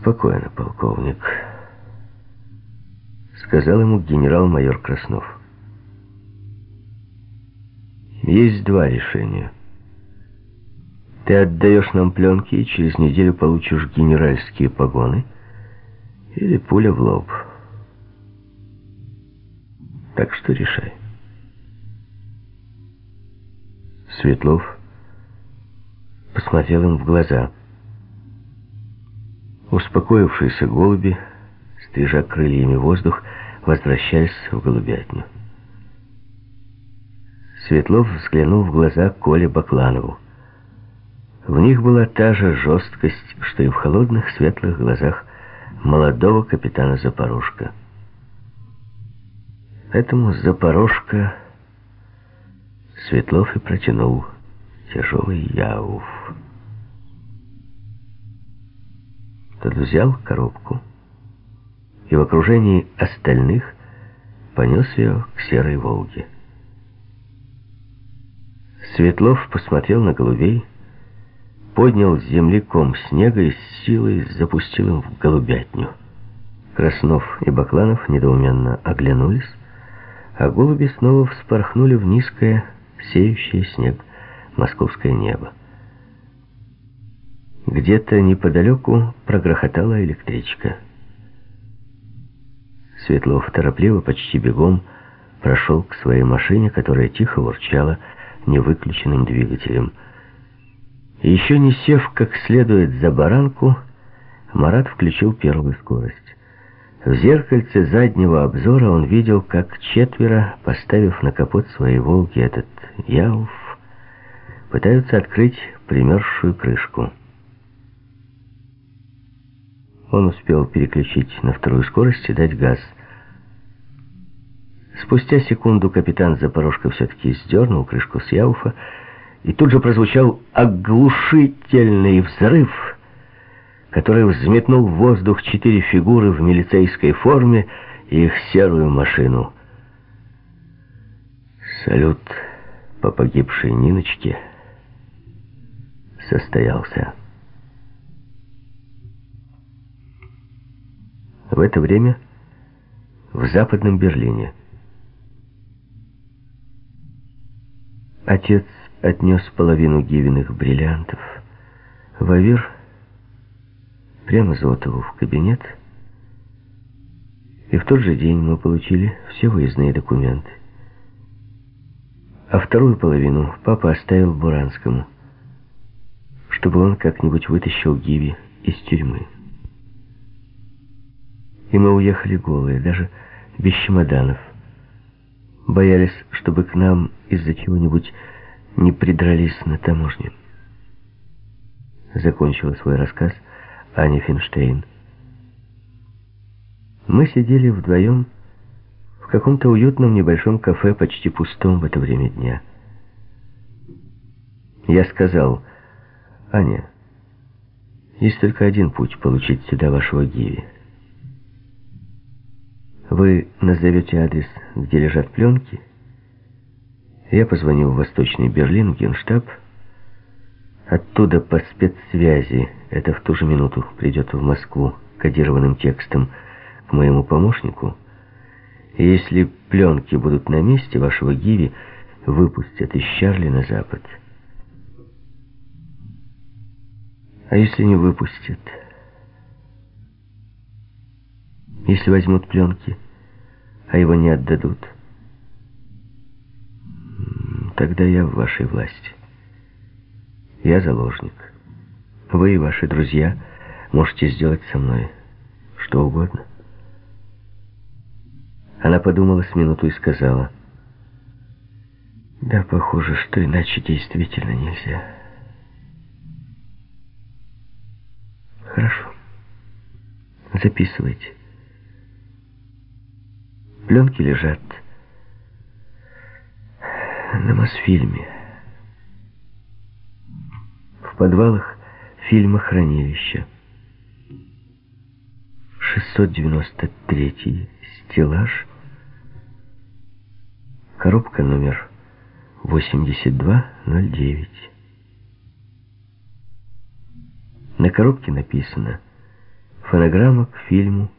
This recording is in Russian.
Спокойно, полковник. Сказал ему генерал-майор Краснов. Есть два решения. Ты отдаешь нам пленки и через неделю получишь генеральские погоны или пуля в лоб. Так что решай. Светлов посмотрел им в глаза. Успокоившиеся голуби, стрижа крыльями воздух, возвращались в голубятню. Светлов взглянул в глаза Коле Бакланову. В них была та же жесткость, что и в холодных светлых глазах молодого капитана Запорожка. Этому Запорожка Светлов и протянул тяжелый яуф. Тот взял коробку и в окружении остальных понес ее к серой «Волге». Светлов посмотрел на голубей, поднял с земли ком снега и с силой запустил им в голубятню. Краснов и Бакланов недоуменно оглянулись, а голуби снова вспорхнули в низкое, сеющее снег, московское небо. Где-то неподалеку прогрохотала электричка. Светлов торопливо, почти бегом, прошел к своей машине, которая тихо урчала невыключенным двигателем. Еще не сев как следует за баранку, Марат включил первую скорость. В зеркальце заднего обзора он видел, как четверо, поставив на капот своей «Волги» этот «Яуф», пытаются открыть примерзшую крышку. Он успел переключить на вторую скорость и дать газ. Спустя секунду капитан Запорожка все-таки сдернул крышку с Яуфа, и тут же прозвучал оглушительный взрыв, который взметнул в воздух четыре фигуры в милицейской форме и их серую машину. Салют по погибшей Ниночке состоялся. В это время в Западном Берлине отец отнес половину Гивиных бриллиантов в Авир, прямо Зотову в кабинет, и в тот же день мы получили все выездные документы. А вторую половину папа оставил Буранскому, чтобы он как-нибудь вытащил Гиви из тюрьмы. И мы уехали голые, даже без чемоданов. Боялись, чтобы к нам из-за чего-нибудь не придрались на таможне. Закончила свой рассказ Аня Финштейн. Мы сидели вдвоем в каком-то уютном небольшом кафе, почти пустом в это время дня. Я сказал, Аня, есть только один путь получить сюда вашего Гиви. Вы назовете адрес, где лежат пленки. Я позвонил в Восточный Берлин, в Генштаб. Оттуда по спецсвязи, это в ту же минуту придет в Москву кодированным текстом к моему помощнику. И если пленки будут на месте, вашего Гиви выпустят из Чарли на запад. А если не выпустят... Если возьмут пленки, а его не отдадут, тогда я в вашей власти. Я заложник. Вы и ваши друзья можете сделать со мной что угодно. Она подумала с минуту и сказала, «Да, похоже, что иначе действительно нельзя». «Хорошо. Записывайте». Пленки лежат на Мосфильме. В подвалах фильма хранилища. 693 стеллаж. Коробка номер 8209. На коробке написано Фонограмма к фильму